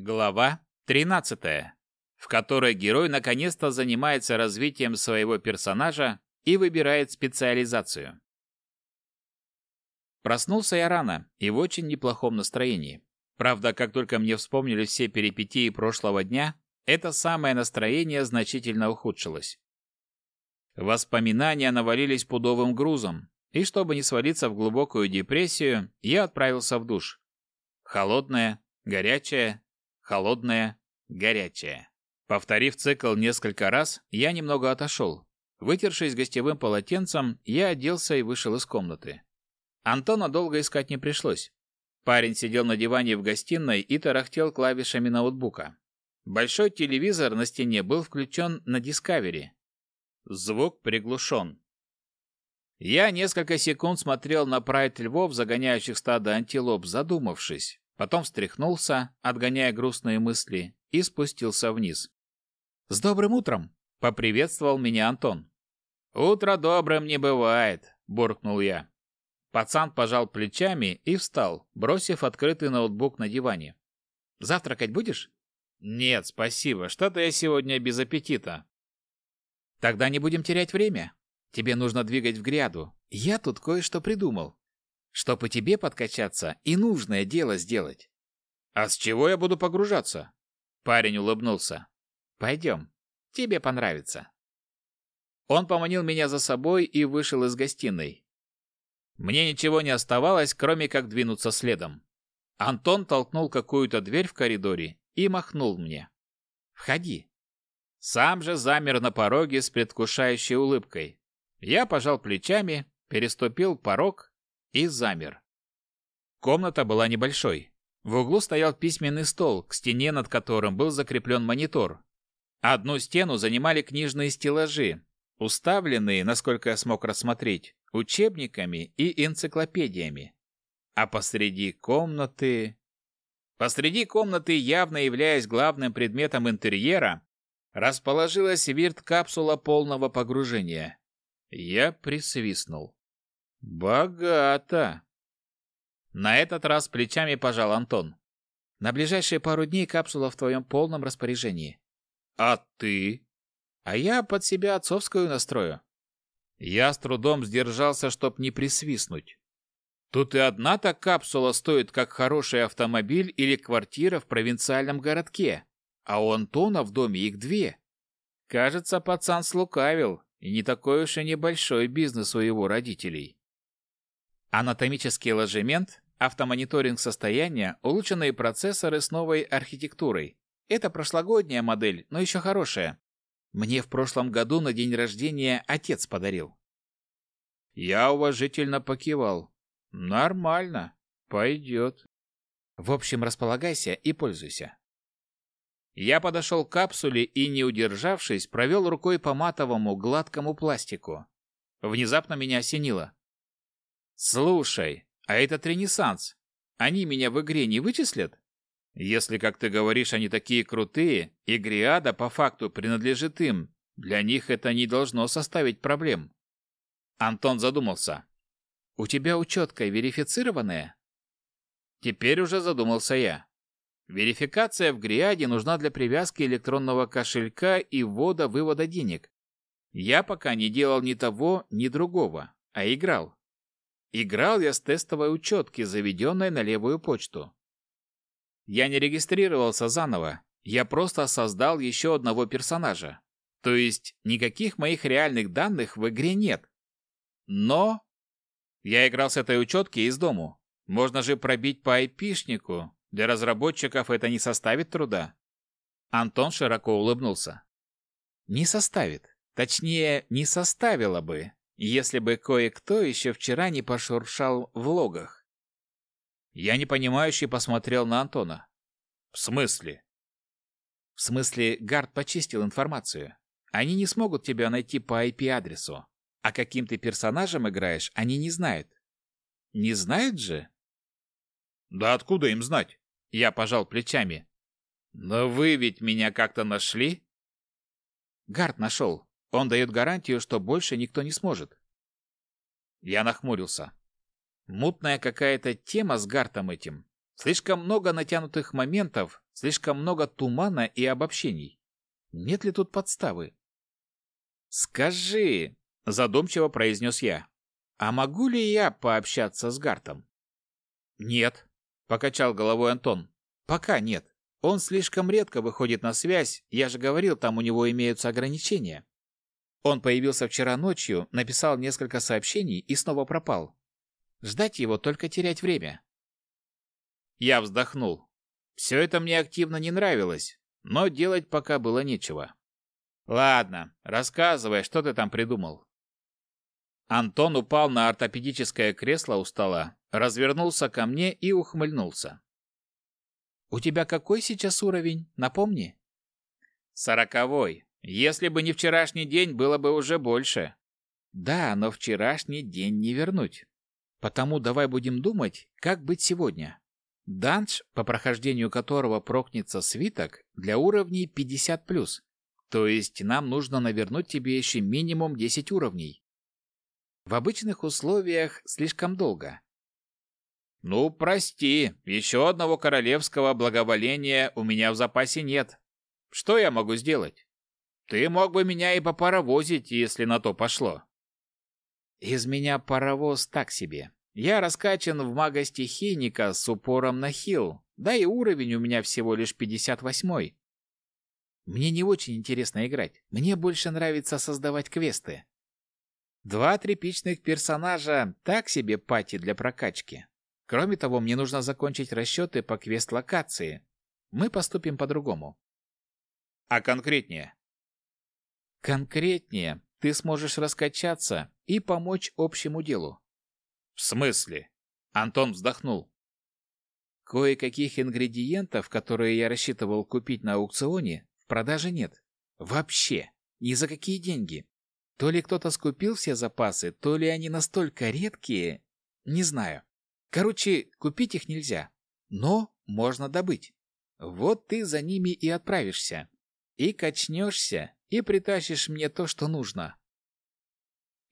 Глава 13, в которой герой наконец-то занимается развитием своего персонажа и выбирает специализацию. Проснулся я рано и в очень неплохом настроении. Правда, как только мне вспомнили все перипетии прошлого дня, это самое настроение значительно ухудшилось. Воспоминания навалились пудовым грузом, и чтобы не свалиться в глубокую депрессию, я отправился в душ. Холодное, горячее, холодное, горячее. Повторив цикл несколько раз, я немного отошел. Вытершись гостевым полотенцем, я оделся и вышел из комнаты. Антона долго искать не пришлось. Парень сидел на диване в гостиной и тарахтел клавишами ноутбука. Большой телевизор на стене был включен на Discovery. Звук приглушен. Я несколько секунд смотрел на прайд львов, загоняющих стадо антилоп, задумавшись. Потом встряхнулся, отгоняя грустные мысли, и спустился вниз. «С добрым утром!» — поприветствовал меня Антон. «Утро добрым не бывает», — буркнул я. Пацан пожал плечами и встал, бросив открытый ноутбук на диване. «Завтракать будешь?» «Нет, спасибо. Что-то я сегодня без аппетита». «Тогда не будем терять время. Тебе нужно двигать в гряду. Я тут кое-что придумал чтобы тебе подкачаться и нужное дело сделать. А с чего я буду погружаться? Парень улыбнулся. Пойдем, тебе понравится. Он поманил меня за собой и вышел из гостиной. Мне ничего не оставалось, кроме как двинуться следом. Антон толкнул какую-то дверь в коридоре и махнул мне. «Входи». Сам же замер на пороге с предвкушающей улыбкой. Я пожал плечами, переступил порог и замер. Комната была небольшой. В углу стоял письменный стол, к стене над которым был закреплен монитор. Одну стену занимали книжные стеллажи, уставленные, насколько я смог рассмотреть, учебниками и энциклопедиями. А посреди комнаты... Посреди комнаты, явно являясь главным предметом интерьера, расположилась вирт-капсула полного погружения. Я присвистнул. Богато. На этот раз плечами пожал Антон. На ближайшие пару дней капсула в твоем полном распоряжении. А ты? А я под себя отцовскую настрою. Я с трудом сдержался, чтоб не присвистнуть. Тут и одна-то капсула стоит, как хороший автомобиль или квартира в провинциальном городке, а у Антона в доме их две. Кажется, пацан слукавил, и не такой уж и небольшой бизнес у его родителей. Анатомический ложемент, автомониторинг состояния, улучшенные процессоры с новой архитектурой. Это прошлогодняя модель, но еще хорошая. Мне в прошлом году на день рождения отец подарил. Я уважительно покивал. Нормально. Пойдет. В общем, располагайся и пользуйся. Я подошел к капсуле и, не удержавшись, провел рукой по матовому гладкому пластику. Внезапно меня осенило. Слушай, а этот Ренессанс, они меня в игре не вычислят? Если, как ты говоришь, они такие крутые, и Гриада по факту принадлежит им, для них это не должно составить проблем. Антон задумался. У тебя учетка верифицированная? Теперь уже задумался я. Верификация в Гриаде нужна для привязки электронного кошелька и ввода-вывода денег. Я пока не делал ни того, ни другого, а играл. Играл я с тестовой учетки, заведенной на левую почту. Я не регистрировался заново, я просто создал еще одного персонажа. То есть никаких моих реальных данных в игре нет. Но я играл с этой учетки из дому. Можно же пробить по айпишнику. Для разработчиков это не составит труда. Антон широко улыбнулся. Не составит. Точнее, не составило бы, если бы кое-кто еще вчера не пошуршал в логах. Я непонимающе посмотрел на Антона. В смысле? В смысле, Гард почистил информацию. Они не смогут тебя найти по IP-адресу. А каким ты персонажем играешь, они не знают. Не знают же? Да откуда им знать? Я пожал плечами. Но вы ведь меня как-то нашли? Гард нашел. Он дает гарантию, что больше никто не сможет. Я нахмурился. Мутная какая-то тема с Гартом этим. Слишком много натянутых моментов, слишком много тумана и обобщений. Нет ли тут подставы? «Скажи», — задумчиво произнес я, «а могу ли я пообщаться с Гартом?» «Нет», — покачал головой Антон, «пока нет. Он слишком редко выходит на связь, я же говорил, там у него имеются ограничения. Он появился вчера ночью, написал несколько сообщений и снова пропал. Ждать его только терять время. Я вздохнул. Все это мне активно не нравилось, но делать пока было нечего. Ладно, рассказывай, что ты там придумал. Антон упал на ортопедическое кресло у стола, развернулся ко мне и ухмыльнулся. «У тебя какой сейчас уровень? Напомни». «Сороковой. Если бы не вчерашний день, было бы уже больше». «Да, но вчерашний день не вернуть. Потому давай будем думать, как быть сегодня. Данж, по прохождению которого прокнется свиток, для уровней 50+. То есть нам нужно навернуть тебе еще минимум 10 уровней. В обычных условиях слишком долго. Ну, прости, еще одного королевского благоволения у меня в запасе нет. Что я могу сделать? Ты мог бы меня и попаровозить, если на то пошло. Из меня паровоз так себе. Я раскачан в мага-стихийника с упором на хил, да и уровень у меня всего лишь 58-й. Мне не очень интересно играть. Мне больше нравится создавать квесты. Два тряпичных персонажа — так себе пати для прокачки. Кроме того, мне нужно закончить расчеты по квест-локации. Мы поступим по-другому. А конкретнее? Конкретнее ты сможешь раскачаться и помочь общему делу. В смысле? Антон вздохнул. Кое-каких ингредиентов, которые я рассчитывал купить на аукционе, в продаже нет. Вообще. Ни за какие деньги. То ли кто-то скупил все запасы, то ли они настолько редкие, не знаю. Короче, купить их нельзя, но можно добыть. Вот ты за ними и отправишься. И качнешься, и притащишь мне то, что нужно.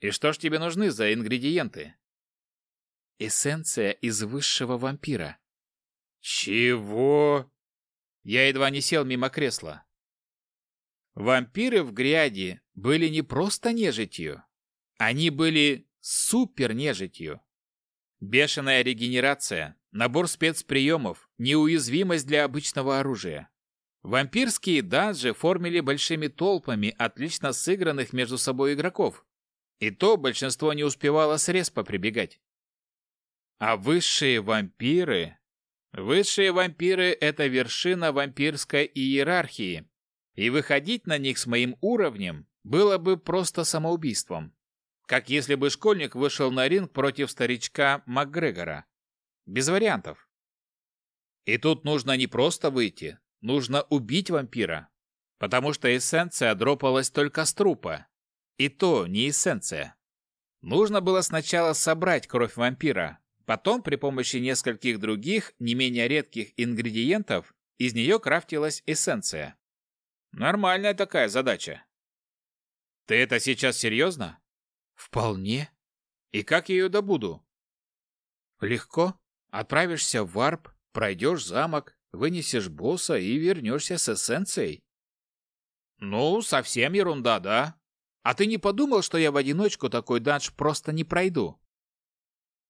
И что ж тебе нужны за ингредиенты? Эссенция из высшего вампира. Чего? Я едва не сел мимо кресла. Вампиры в гряди были не просто нежитью. Они были супер нежитью. Бешеная регенерация, набор спецприемов, неуязвимость для обычного оружия. Вампирские данжи формили большими толпами отлично сыгранных между собой игроков. И то большинство не успевало с респа прибегать. А высшие вампиры... Высшие вампиры — это вершина вампирской иерархии. И выходить на них с моим уровнем было бы просто самоубийством. Как если бы школьник вышел на ринг против старичка МакГрегора. Без вариантов. И тут нужно не просто выйти, Нужно убить вампира, потому что эссенция дропалась только с трупа. И то не эссенция. Нужно было сначала собрать кровь вампира, потом при помощи нескольких других, не менее редких ингредиентов из нее крафтилась эссенция. Нормальная такая задача. Ты это сейчас серьезно? Вполне. И как я ее добуду? Легко. Отправишься в варп, пройдешь замок, вынесешь босса и вернешься с эссенцией. Ну, совсем ерунда, да? А ты не подумал, что я в одиночку такой данж просто не пройду?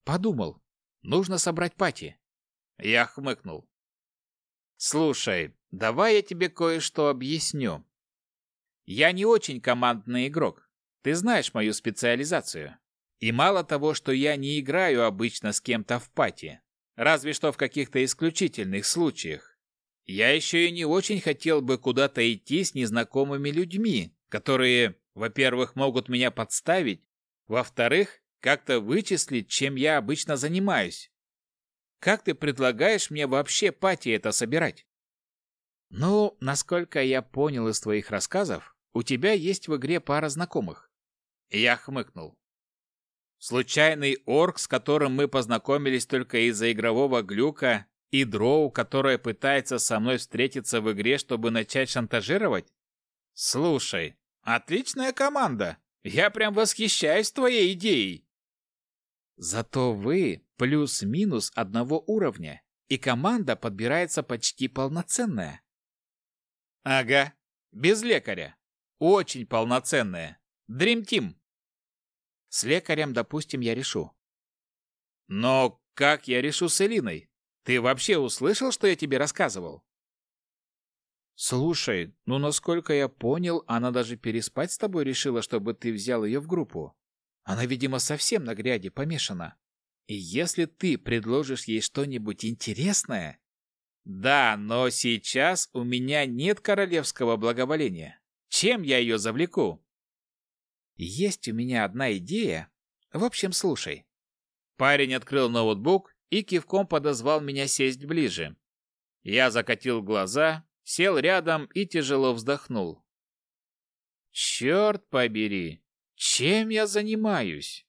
Подумал. Нужно собрать пати. Я хмыкнул. Слушай, давай я тебе кое-что объясню. Я не очень командный игрок. Ты знаешь мою специализацию. И мало того, что я не играю обычно с кем-то в пати, Разве что в каких-то исключительных случаях. Я еще и не очень хотел бы куда-то идти с незнакомыми людьми, которые, во-первых, могут меня подставить, во-вторых, как-то вычислить, чем я обычно занимаюсь. Как ты предлагаешь мне вообще пати это собирать? Ну, насколько я понял из твоих рассказов, у тебя есть в игре пара знакомых. Я хмыкнул. Случайный орк, с которым мы познакомились только из-за игрового глюка, и дроу, которая пытается со мной встретиться в игре, чтобы начать шантажировать? Слушай, отличная команда. Я прям восхищаюсь твоей идеей. Зато вы плюс-минус одного уровня. и команда подбирается почти полноценная. Ага, без лекаря. Очень полноценная. Dream Team. С лекарем, допустим, я решу. Но как я решу с Элиной? Ты вообще услышал, что я тебе рассказывал? Слушай, ну насколько я понял, она даже переспать с тобой решила, чтобы ты взял ее в группу. Она, видимо, совсем на гряде помешана. И если ты предложишь ей что-нибудь интересное... Да, но сейчас у меня нет королевского благоволения. Чем я ее завлеку? Есть у меня одна идея. В общем, слушай. Парень открыл ноутбук и кивком подозвал меня сесть ближе. Я закатил глаза, сел рядом и тяжело вздохнул. Черт побери, чем я занимаюсь?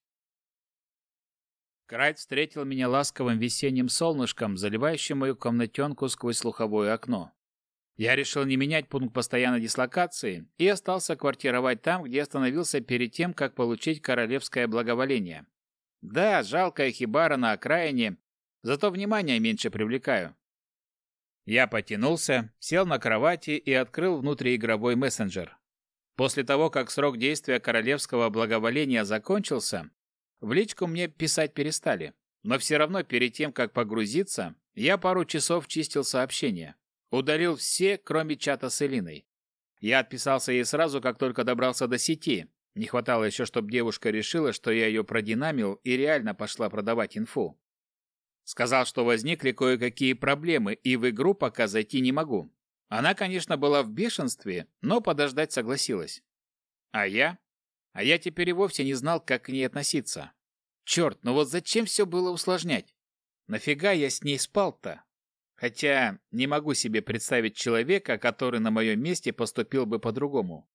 Крайт встретил меня ласковым весенним солнышком, заливающим мою комнатенку сквозь слуховое окно. Я решил не менять пункт постоянной дислокации и остался квартировать там, где остановился перед тем, как получить королевское благоволение. Да, жалкая хибара на окраине, зато внимания меньше привлекаю. Я потянулся, сел на кровати и открыл внутриигровой мессенджер. После того, как срок действия королевского благоволения закончился, в личку мне писать перестали, но все равно перед тем, как погрузиться, я пару часов чистил сообщения. Удалил все, кроме чата с Элиной. Я отписался ей сразу, как только добрался до сети. Не хватало еще, чтобы девушка решила, что я ее продинамил и реально пошла продавать инфу. Сказал, что возникли кое-какие проблемы, и в игру пока зайти не могу. Она, конечно, была в бешенстве, но подождать согласилась. А я? А я теперь и вовсе не знал, как к ней относиться. Черт, ну вот зачем все было усложнять? Нафига я с ней спал-то? Хотя не могу себе представить человека, который на моем месте поступил бы по-другому.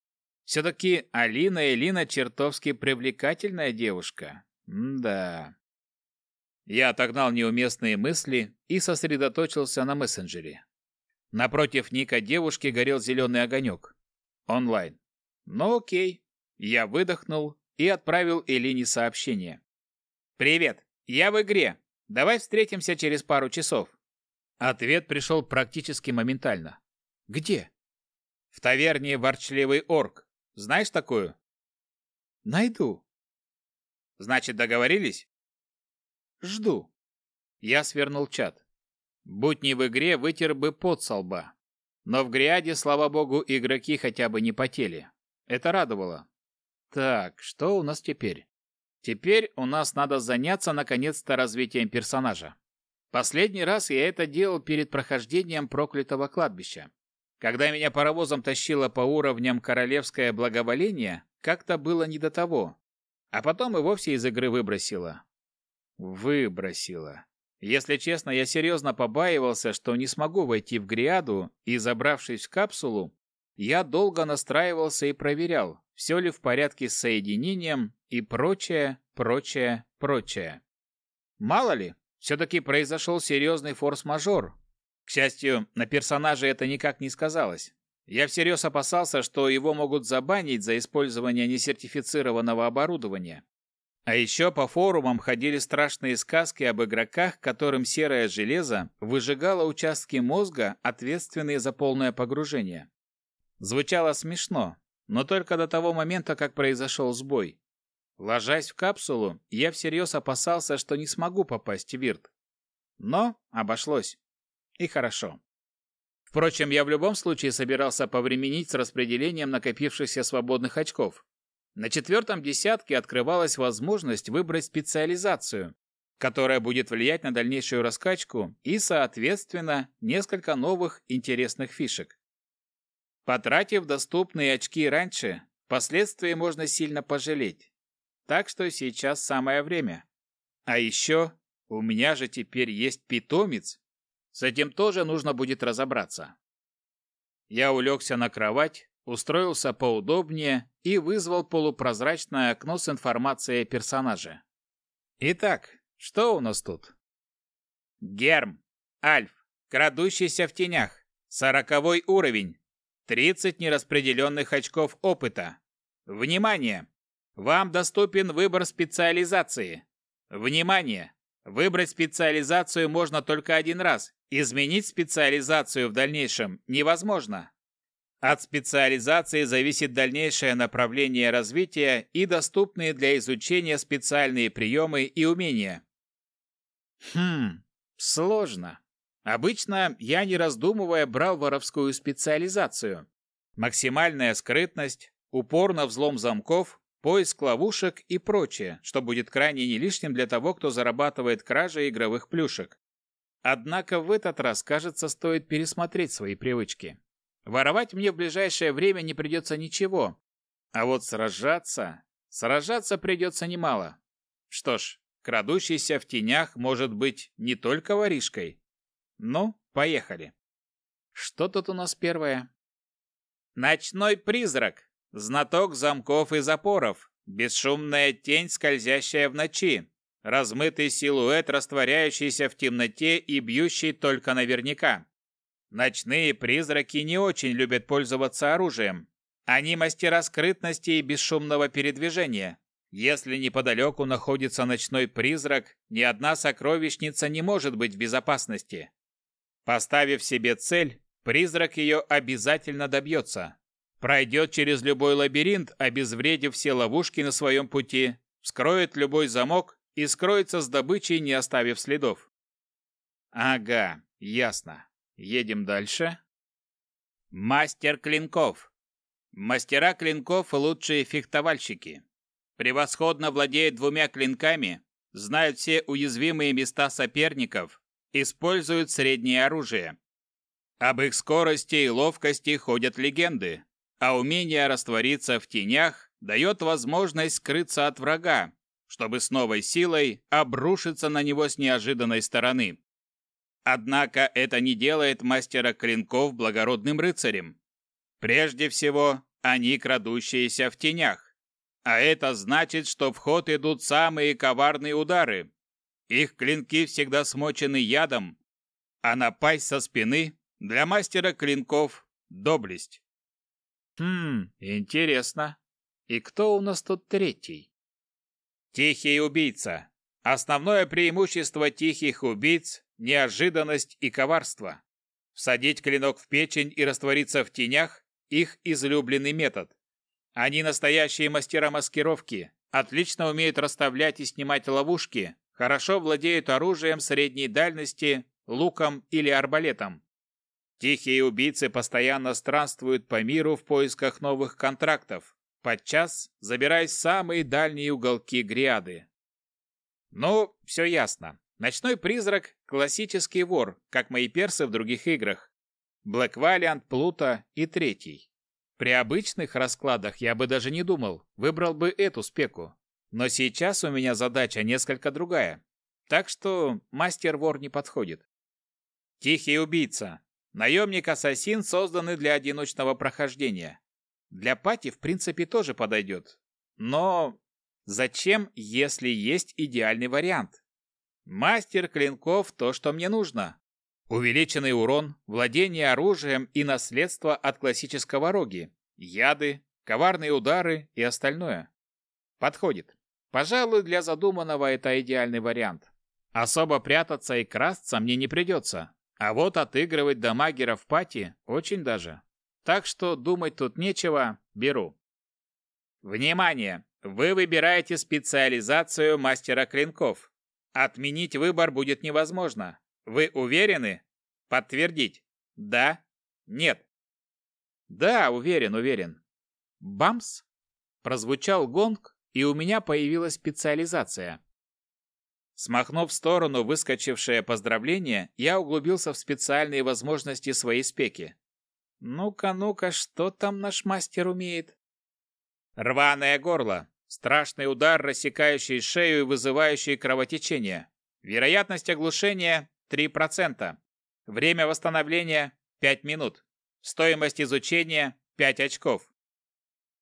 Все-таки Алина Элина чертовски привлекательная девушка. М да. Я отогнал неуместные мысли и сосредоточился на мессенджере. Напротив ника девушки горел зеленый огонек. Онлайн. Ну окей. Я выдохнул и отправил Элине сообщение. «Привет, я в игре. Давай встретимся через пару часов». Ответ пришел практически моментально. «Где?» «В таверне «Ворчливый орк». Знаешь такую?» «Найду». «Значит, договорились?» «Жду». Я свернул чат. Будь не в игре, вытер бы пот со лба. Но в гряде, слава богу, игроки хотя бы не потели. Это радовало. Так, что у нас теперь? Теперь у нас надо заняться наконец-то развитием персонажа. Последний раз я это делал перед прохождением проклятого кладбища. Когда меня паровозом тащило по уровням королевское благоволение, как-то было не до того. А потом и вовсе из игры выбросило. Выбросило. Если честно, я серьезно побаивался, что не смогу войти в Гриаду, и, забравшись в капсулу, я долго настраивался и проверял, все ли в порядке с соединением и прочее, прочее, прочее. Мало ли, все-таки произошел серьезный форс-мажор. К счастью, на персонаже это никак не сказалось. Я всерьез опасался, что его могут забанить за использование несертифицированного оборудования. А еще по форумам ходили страшные сказки об игроках, которым серое железо выжигало участки мозга, ответственные за полное погружение. Звучало смешно, но только до того момента, как произошел сбой. Ложась в капсулу, я всерьез опасался, что не смогу попасть в Вирт. Но обошлось. И хорошо. Впрочем, я в любом случае собирался повременить с распределением накопившихся свободных очков. На четвертом десятке открывалась возможность выбрать специализацию, которая будет влиять на дальнейшую раскачку и, соответственно, несколько новых интересных фишек. Потратив доступные очки раньше, впоследствии можно сильно пожалеть. Так что сейчас самое время. А еще у меня же теперь есть питомец. С этим тоже нужно будет разобраться. Я улегся на кровать, устроился поудобнее и вызвал полупрозрачное окно с информацией о персонаже. Итак, что у нас тут? Герм, Альф, крадущийся в тенях, сороковой уровень, 30 нераспределенных очков опыта. Внимание! Вам доступен выбор специализации. Внимание! Выбрать специализацию можно только один раз. Изменить специализацию в дальнейшем невозможно. От специализации зависит дальнейшее направление развития и доступные для изучения специальные приемы и умения. Хм, сложно. Обычно я, не раздумывая, брал воровскую специализацию. Максимальная скрытность, упор на взлом замков, поиск ловушек и прочее, что будет крайне не лишним для того, кто зарабатывает кражей игровых плюшек. Однако в этот раз, кажется, стоит пересмотреть свои привычки. Воровать мне в ближайшее время не придется ничего. А вот сражаться... Сражаться придется немало. Что ж, крадущийся в тенях может быть не только воришкой. Ну, поехали. Что тут у нас первое? Ночной призрак. Знаток замков и запоров. Бесшумная тень, скользящая в ночи. Размытый силуэт, растворяющийся в темноте и бьющий только наверняка. Ночные призраки не очень любят пользоваться оружием. Они мастера скрытности и бесшумного передвижения. Если неподалеку находится ночной призрак, ни одна сокровищница не может быть в безопасности. Поставив себе цель, призрак ее обязательно добьется. Пройдет через любой лабиринт, обезвредив все ловушки на своем пути, вскроет любой замок и скроется с добычей, не оставив следов. Ага, ясно. Едем дальше. Мастер клинков. Мастера клинков – лучшие фехтовальщики. Превосходно владеют двумя клинками, знают все уязвимые места соперников, используют среднее оружие. Об их скорости и ловкости ходят легенды, а умение раствориться в тенях дает возможность скрыться от врага, чтобы с новой силой обрушиться на него с неожиданной стороны. Однако это не делает мастера клинков благородным рыцарем. Прежде всего, они крадущиеся в тенях. А это значит, что в ход идут самые коварные удары. Их клинки всегда смочены ядом, а напасть со спины для мастера клинков – доблесть. Хм, интересно. И кто у нас тут третий? Тихий убийца. Основное преимущество тихих убийц неожиданность и коварство. Всадить клинок в печень и раствориться в тенях – их излюбленный метод. Они настоящие мастера маскировки, отлично умеют расставлять и снимать ловушки, хорошо владеют оружием средней дальности, луком или арбалетом. Тихие убийцы постоянно странствуют по миру в поисках новых контрактов, подчас забираясь в самые дальние уголки гряды. Ну, все ясно. Ночной призрак – классический вор, как мои персы в других играх. Блэк Валиант, Плута и третий. При обычных раскладах я бы даже не думал, выбрал бы эту спеку. Но сейчас у меня задача несколько другая. Так что мастер-вор не подходит. Тихий убийца. Наемник-ассасин созданы для одиночного прохождения. Для пати, в принципе, тоже подойдет. Но зачем, если есть идеальный вариант? Мастер клинков – то, что мне нужно. Увеличенный урон, владение оружием и наследство от классического роги, яды, коварные удары и остальное. Подходит. Пожалуй, для задуманного это идеальный вариант. Особо прятаться и красться мне не придется. А вот отыгрывать дамагера в пати очень даже. Так что думать тут нечего, беру. Внимание! Вы выбираете специализацию мастера клинков. Отменить выбор будет невозможно. Вы уверены? Подтвердить. Да? Нет? Да, уверен, уверен. Бамс! Прозвучал гонг, и у меня появилась специализация. Смахнув в сторону выскочившее поздравление, я углубился в специальные возможности своей спеки. Ну-ка, ну-ка, что там наш мастер умеет? Рваное горло. Страшный удар, рассекающий шею и вызывающий кровотечение. Вероятность оглушения 3%. Время восстановления 5 минут. Стоимость изучения 5 очков.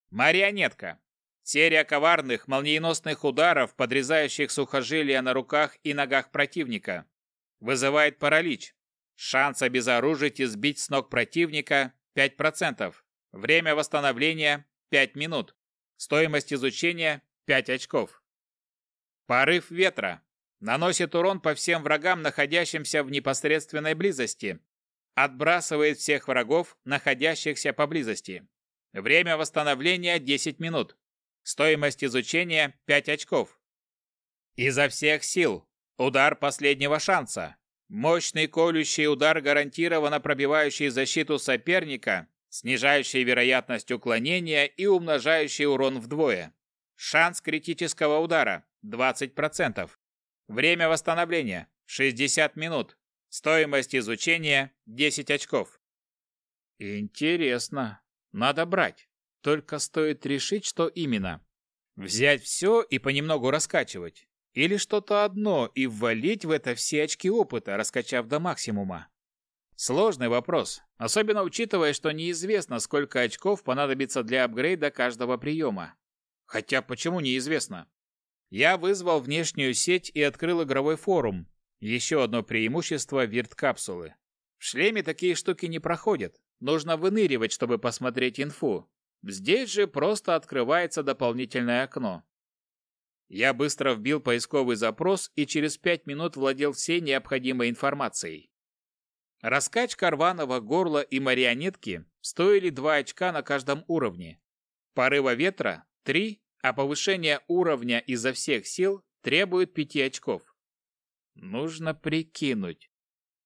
Марионетка. Серия коварных, молниеносных ударов, подрезающих сухожилия на руках и ногах противника. Вызывает паралич. Шанс обезоружить и сбить с ног противника 5%. Время восстановления 5 минут. Стоимость изучения – 5 очков. Порыв ветра. Наносит урон по всем врагам, находящимся в непосредственной близости. Отбрасывает всех врагов, находящихся поблизости. Время восстановления 10 минут. Стоимость изучения 5 очков. Изо всех сил. Удар последнего шанса. Мощный колющий удар, гарантированно пробивающий защиту соперника, снижающий вероятность уклонения и умножающий урон вдвое. Шанс критического удара 20%. Время восстановления 60 минут. Стоимость изучения 10 очков. Интересно. Надо брать. Только стоит решить, что именно. Взять все и понемногу раскачивать. Или что-то одно и ввалить в это все очки опыта, раскачав до максимума. Сложный вопрос, особенно учитывая, что неизвестно, сколько очков понадобится для апгрейда каждого приема. Хотя почему неизвестно? Я вызвал внешнюю сеть и открыл игровой форум. Еще одно преимущество вирт-капсулы. В шлеме такие штуки не проходят. Нужно выныривать, чтобы посмотреть инфу. Здесь же просто открывается дополнительное окно. Я быстро вбил поисковый запрос и через пять минут владел всей необходимой информацией. Раскачка рваного горла и марионетки стоили 2 очка на каждом уровне. Порыва ветра – 3, а повышение уровня изо всех сил требует 5 очков. Нужно прикинуть.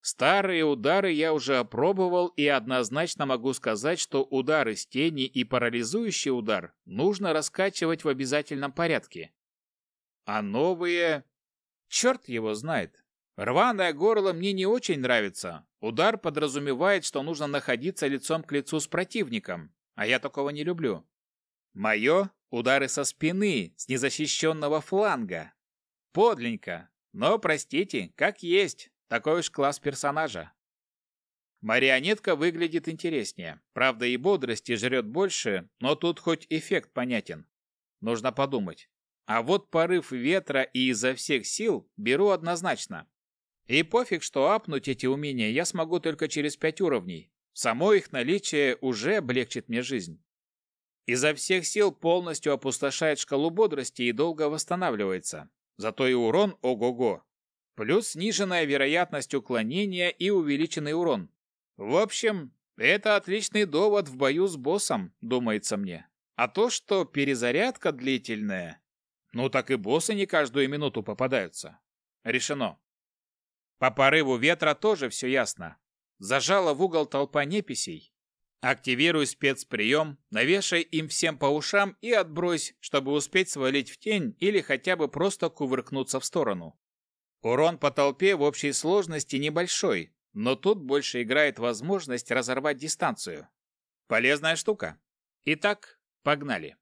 Старые удары я уже опробовал и однозначно могу сказать, что удары с тени и парализующий удар нужно раскачивать в обязательном порядке. А новые... Черт его знает. Рваное горло мне не очень нравится. Удар подразумевает, что нужно находиться лицом к лицу с противником, а я такого не люблю. Мое — удары со спины, с незащищенного фланга. Подленько. Но, простите, как есть. Такой уж класс персонажа. Марионетка выглядит интереснее. Правда, и бодрости жрет больше, но тут хоть эффект понятен. Нужно подумать. А вот порыв ветра и изо всех сил беру однозначно. И пофиг, что апнуть эти умения я смогу только через пять уровней. Само их наличие уже облегчит мне жизнь. Изо всех сил полностью опустошает шкалу бодрости и долго восстанавливается. Зато и урон ого-го. Плюс сниженная вероятность уклонения и увеличенный урон. В общем, это отличный довод в бою с боссом, думается мне. А то, что перезарядка длительная, ну так и боссы не каждую минуту попадаются. Решено. По порыву ветра тоже все ясно. Зажала в угол толпа неписей. Активируй спецприем, навешай им всем по ушам и отбрось, чтобы успеть свалить в тень или хотя бы просто кувыркнуться в сторону. Урон по толпе в общей сложности небольшой, но тут больше играет возможность разорвать дистанцию. Полезная штука. Итак, погнали.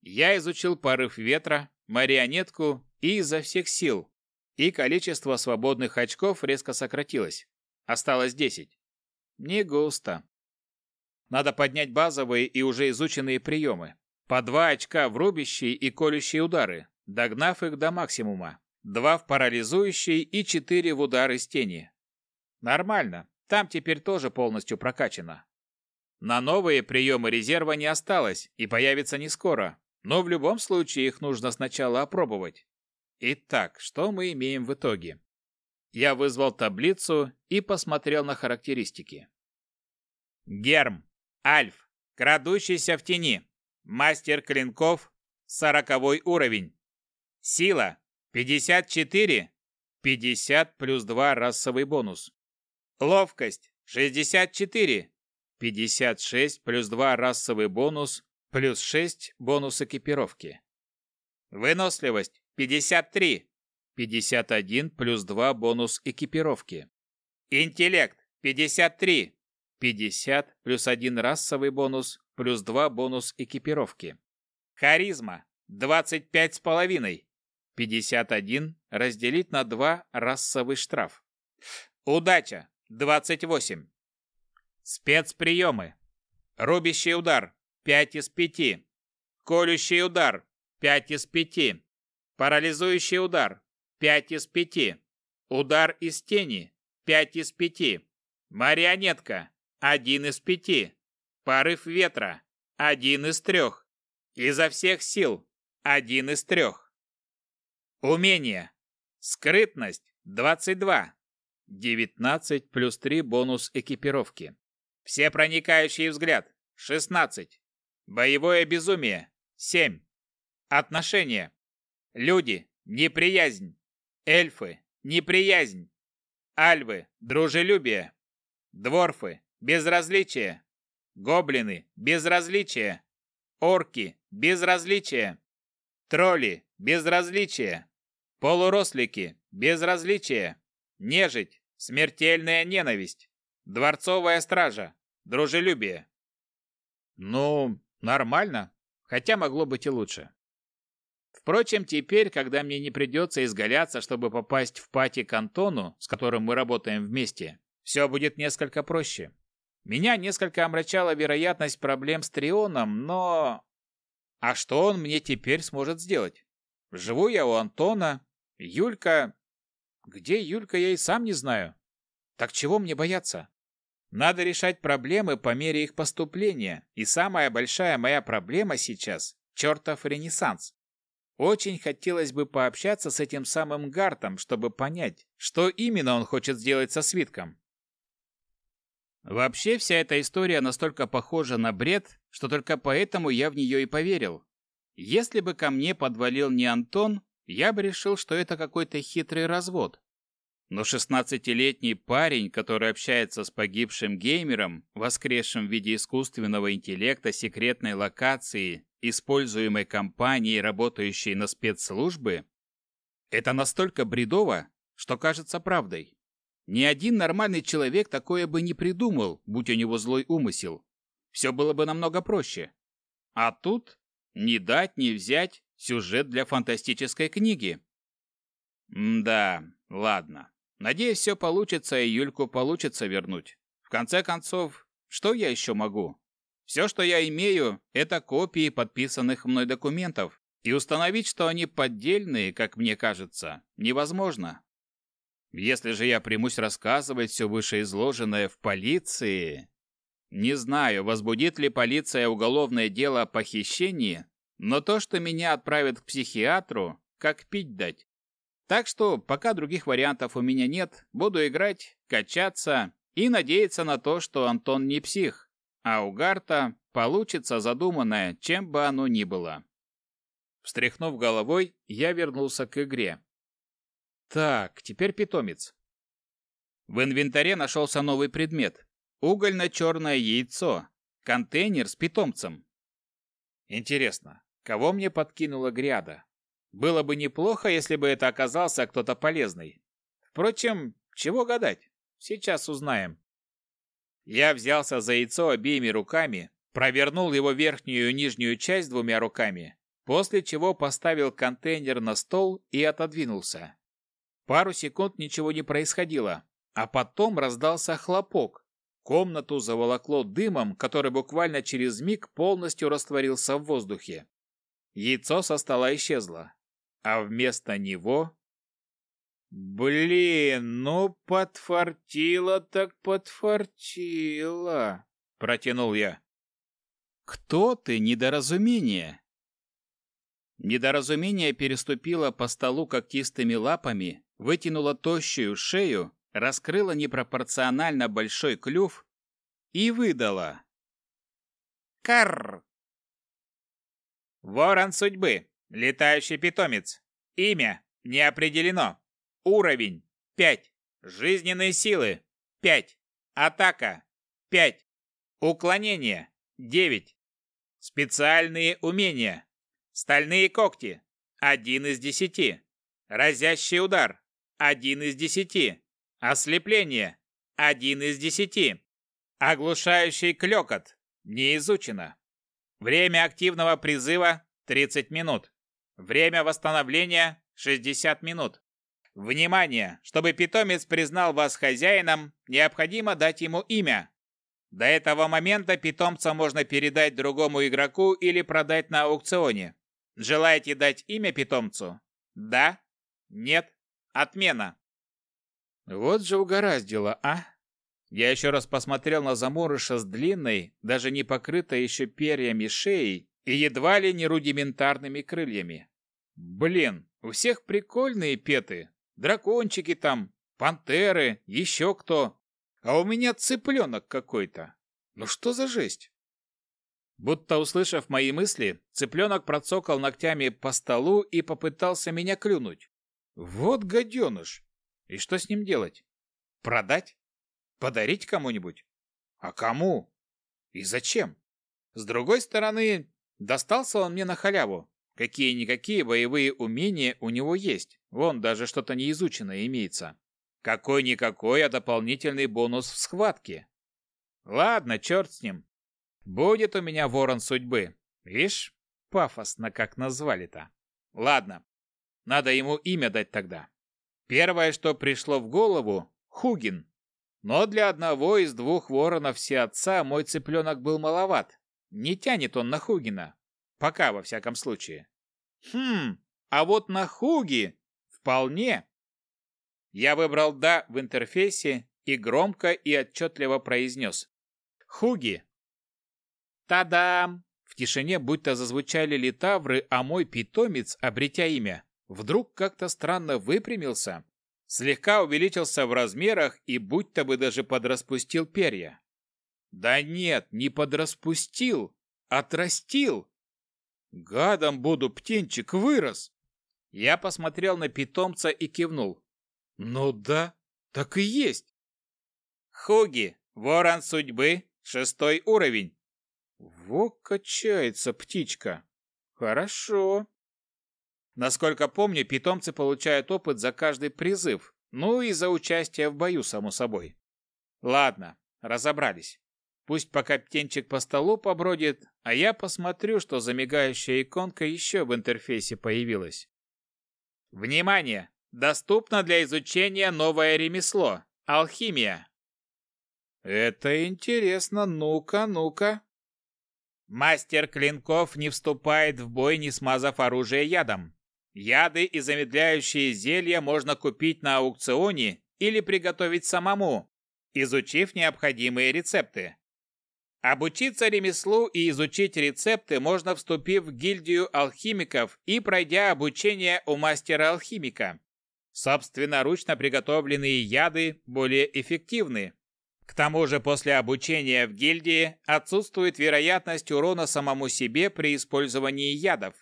Я изучил порыв ветра, марионетку и изо всех сил, и количество свободных очков резко сократилось. Осталось 10. Не густо. Надо поднять базовые и уже изученные приемы. По 2 очка в рубящие и колющие удары, догнав их до максимума. 2 в парализующие и 4 в удары с тени. Нормально, там теперь тоже полностью прокачано. На новые приемы резерва не осталось и появится не скоро, но в любом случае их нужно сначала опробовать. Итак, что мы имеем в итоге? Я вызвал таблицу и посмотрел на характеристики. Герм, Альф, крадущийся в тени, мастер клинков, сороковой уровень. Сила, 54, 50 плюс 2 расовый бонус. Ловкость, 64, 56 плюс 2 расовый бонус Плюс 6 бонус экипировки. Выносливость 53. 51 плюс 2 бонус экипировки. Интеллект 53. 50 плюс 1 расовый бонус плюс 2 бонус экипировки. Харизма 25 с половиной. 51 разделить на 2 расовый штраф. Удача 28. Спецприемы. Рубящий удар 5 из 5. Колющий удар 5 из 5. Парализующий удар 5 из 5. Удар из тени 5 из 5. Марионетка 1 из 5. Порыв ветра 1 из 3. Изо всех сил 1 из 3. Умение. Скрытность – 22. 19 плюс 3 бонус экипировки. Всепроникающий взгляд – 16. Боевое безумие – 7. Отношения. Люди – неприязнь. Эльфы – неприязнь. Альвы – дружелюбие. Дворфы – безразличие. Гоблины – безразличие. Орки – безразличие. Тролли – безразличие. Полурослики – безразличие. Нежить – смертельная ненависть. Дворцовая стража – дружелюбие. Ну, нормально, хотя могло быть и лучше. Впрочем, теперь, когда мне не придется изгаляться, чтобы попасть в пати к Антону, с которым мы работаем вместе, все будет несколько проще. Меня несколько омрачала вероятность проблем с Трионом, но... А что он мне теперь сможет сделать? Живу я у Антона, Юлька... Где Юлька, я и сам не знаю. Так чего мне бояться? Надо решать проблемы по мере их поступления, и самая большая моя проблема сейчас – чертов ренессанс. Очень хотелось бы пообщаться с этим самым Гартом, чтобы понять, что именно он хочет сделать со свитком. Вообще, вся эта история настолько похожа на бред, что только поэтому я в нее и поверил. Если бы ко мне подвалил не Антон, я бы решил, что это какой-то хитрый развод. Но шестнадцатилетний парень, который общается с погибшим геймером, воскресшим в виде искусственного интеллекта секретной локации, используемой компанией, работающей на спецслужбы, это настолько бредово, что кажется правдой. Ни один нормальный человек такое бы не придумал, будь у него злой умысел. Все было бы намного проще. А тут не дать, не взять сюжет для фантастической книги. Да, ладно. Надеюсь, все получится, и Юльку получится вернуть. В конце концов, что я еще могу? Все, что я имею, это копии подписанных мной документов, и установить, что они поддельные, как мне кажется, невозможно. Если же я примусь рассказывать все вышеизложенное в полиции... Не знаю, возбудит ли полиция уголовное дело о похищении, но то, что меня отправят к психиатру, как пить дать. Так что, пока других вариантов у меня нет, буду играть, качаться и надеяться на то, что Антон не псих, а у Гарта получится задуманное, чем бы оно ни было. Встряхнув головой, я вернулся к игре. Так, теперь питомец. В инвентаре нашелся новый предмет. Угольно-черное яйцо. Контейнер с питомцем. Интересно, кого мне подкинула гряда? Было бы неплохо, если бы это оказался кто-то полезный. Впрочем, чего гадать? Сейчас узнаем. Я взялся за яйцо обеими руками, провернул его верхнюю и нижнюю часть двумя руками, после чего поставил контейнер на стол и отодвинулся. Пару секунд ничего не происходило, а потом раздался хлопок. Комнату заволокло дымом, который буквально через миг полностью растворился в воздухе. Яйцо со стола исчезло, а вместо него... «Блин, ну подфартило так подфартило!» — протянул я. «Кто ты, недоразумение?» Недоразумение переступило по столу когтистыми лапами, вытянула тощую шею, раскрыла непропорционально большой клюв и выдала. Карр! Ворон судьбы, летающий питомец. Имя не определено. Уровень 5. Жизненные силы 5. Атака 5. Уклонение 9. Специальные умения. Стальные когти 1 из 10. Разящий удар один из десяти. Ослепление. Один из десяти. Оглушающий клёкот. Не изучено. Время активного призыва 30 минут. Время восстановления 60 минут. Внимание! Чтобы питомец признал вас хозяином, необходимо дать ему имя. До этого момента питомца можно передать другому игроку или продать на аукционе. Желаете дать имя питомцу? Да? Нет? Отмена. Вот же угораздило, а? Я еще раз посмотрел на заморыша с длинной, даже не покрытой еще перьями шеей и едва ли не рудиментарными крыльями. Блин, у всех прикольные петы, Дракончики там, пантеры, еще кто. А у меня цыпленок какой-то. Ну что за жесть? Будто услышав мои мысли, цыпленок процокал ногтями по столу и попытался меня клюнуть. Вот гаденыш! И что с ним делать? Продать? Подарить кому-нибудь? А кому? И зачем? С другой стороны, достался он мне на халяву. Какие-никакие боевые умения у него есть. Вон, даже что-то неизученное имеется. Какой-никакой, а дополнительный бонус в схватке. Ладно, черт с ним. Будет у меня ворон судьбы. Ишь, пафосно как назвали-то. Ладно, надо ему имя дать тогда. Первое, что пришло в голову – Хугин. Но для одного из двух воронов все отца мой цыпленок был маловат. Не тянет он на Хугина. Пока, во всяком случае. Хм, а вот на Хуги вполне. Я выбрал «да» в интерфейсе и громко и отчетливо произнес. Хуги. Та-дам! В тишине будто зазвучали литавры, а мой питомец, обретя имя, вдруг как-то странно выпрямился, слегка увеличился в размерах и будто бы даже подраспустил перья. Да нет, не подраспустил, отрастил. Гадом буду, птенчик, вырос. Я посмотрел на питомца и кивнул. Ну да, так и есть. Хуги, ворон судьбы, шестой уровень. Во качается птичка. Хорошо. Насколько помню, питомцы получают опыт за каждый призыв, ну и за участие в бою, само собой. Ладно, разобрались. Пусть пока птенчик по столу побродит, а я посмотрю, что за мигающая иконка еще в интерфейсе появилась. Внимание! Доступно для изучения новое ремесло – алхимия. Это интересно, ну-ка, ну-ка. Мастер клинков не вступает в бой, не смазав оружие ядом. Яды и замедляющие зелья можно купить на аукционе или приготовить самому, изучив необходимые рецепты. Обучиться ремеслу и изучить рецепты можно, вступив в гильдию алхимиков и пройдя обучение у мастера-алхимика. Собственноручно приготовленные яды более эффективны. К тому же после обучения в гильдии отсутствует вероятность урона самому себе при использовании ядов.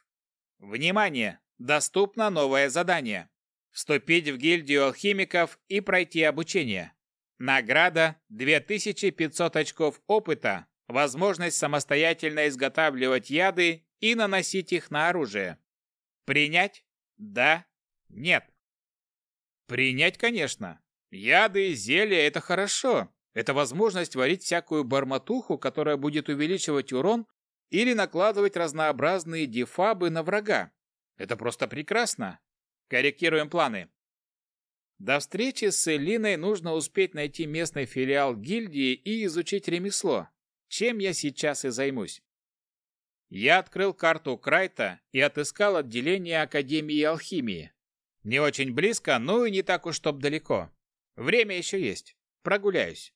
Внимание! Доступно новое задание. Вступить в гильдию алхимиков и пройти обучение. Награда 2500 очков опыта, возможность самостоятельно изготавливать яды и наносить их на оружие. Принять? Да? Нет? Принять, конечно. Яды, зелья – это хорошо. Это возможность варить всякую барматуху, которая будет увеличивать урон или накладывать разнообразные дефабы на врага. Это просто прекрасно. Корректируем планы. До встречи с Элиной нужно успеть найти местный филиал гильдии и изучить ремесло, чем я сейчас и займусь. Я открыл карту Крайта и отыскал отделение Академии алхимии. Не очень близко, но и не так уж чтоб далеко. Время еще есть. Прогуляюсь.